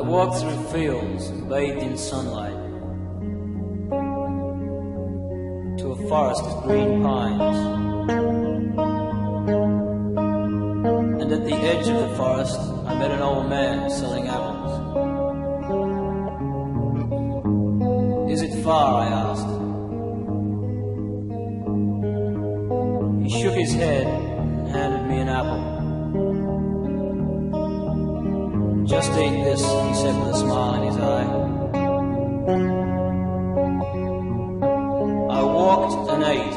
I walked through fields bathed in sunlight to a forest of green pines. And at the edge of the forest, I met an old man selling apples. Is it far? I asked. He shook his head and handed me an apple. Just eat this, he said with a smile in his eye. I walked and ate,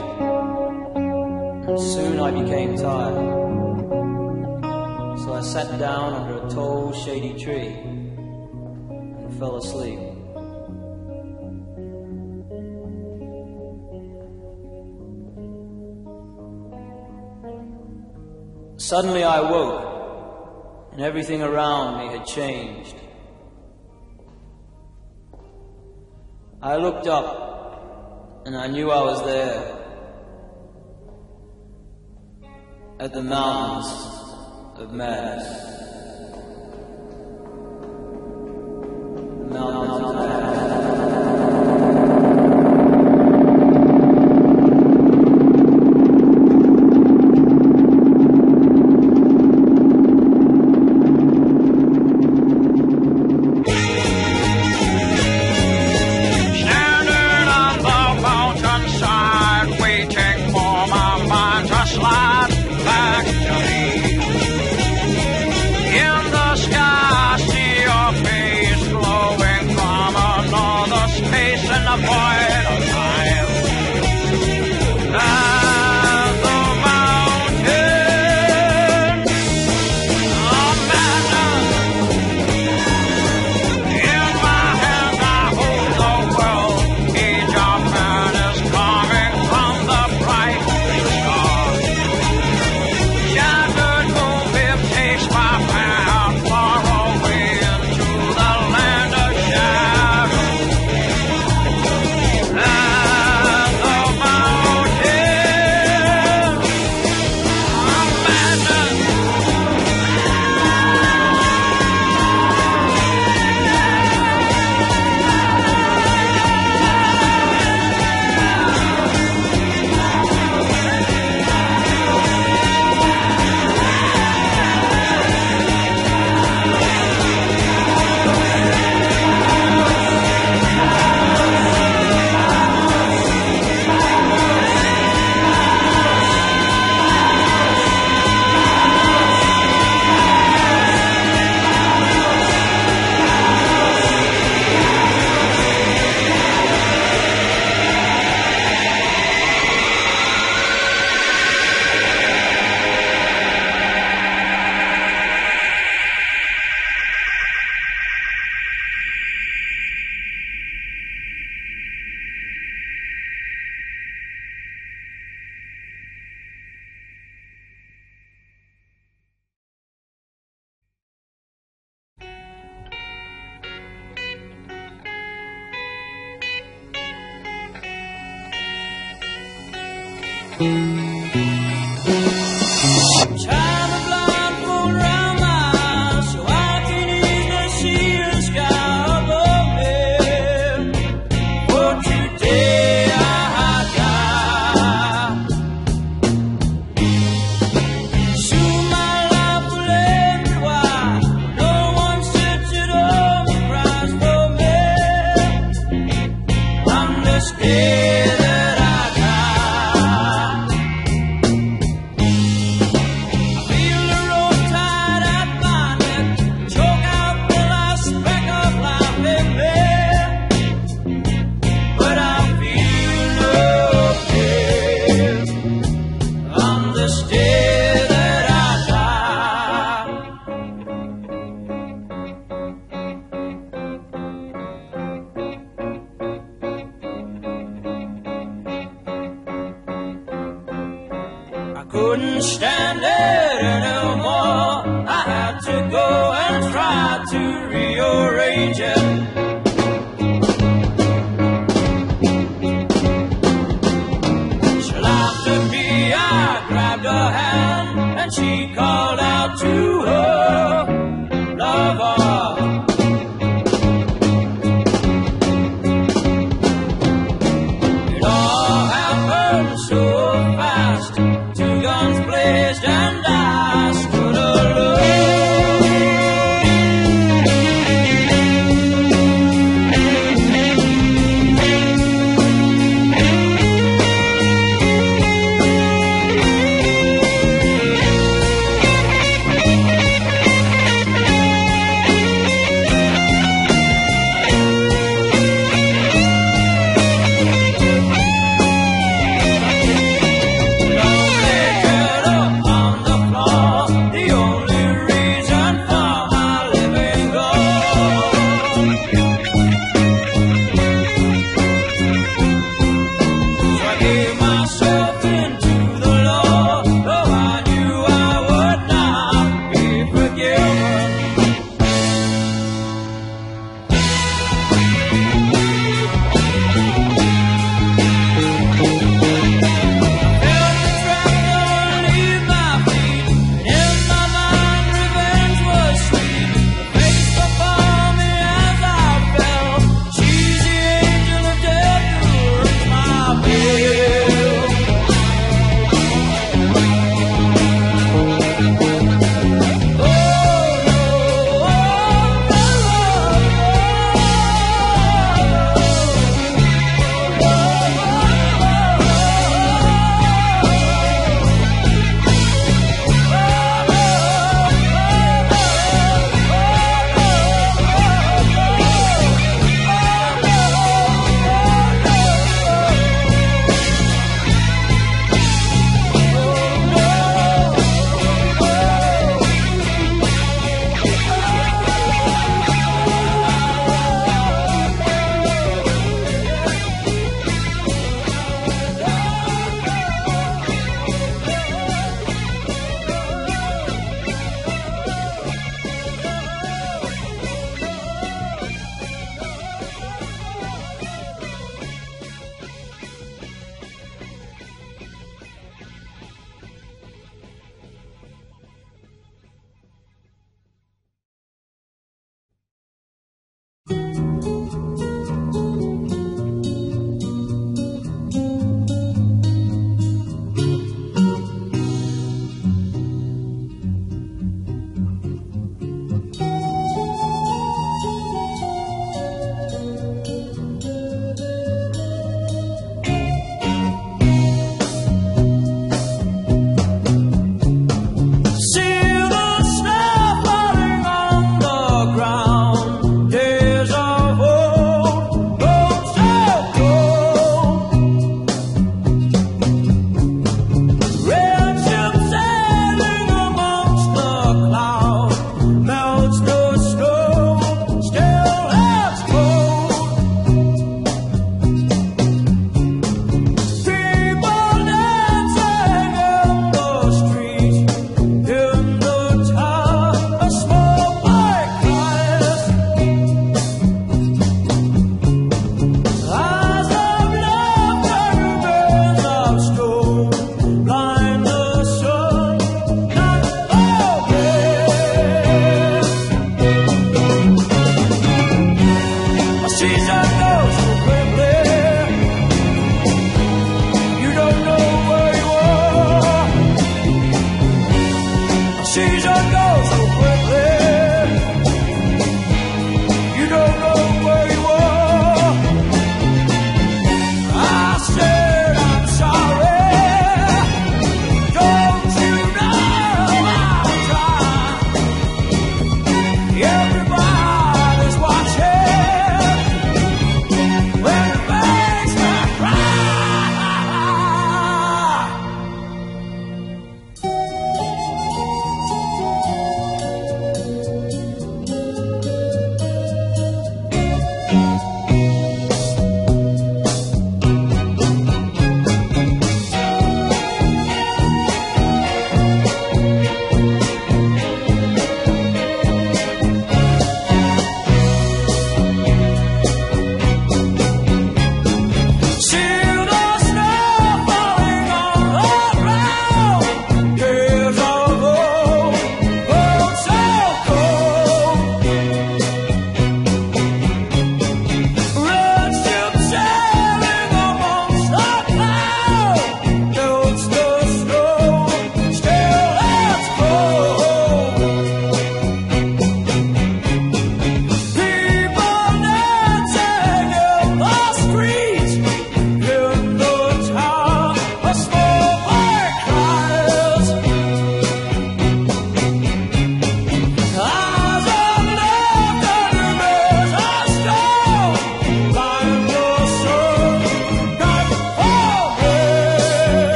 and soon I became tired. So I sat down under a tall, shady tree and fell asleep. Suddenly I woke, and everything around me had changed. I looked up, and I knew I was there. At the mountains of madness. Mountains of. season goes so quickly.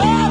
You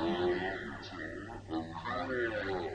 Oh, my God.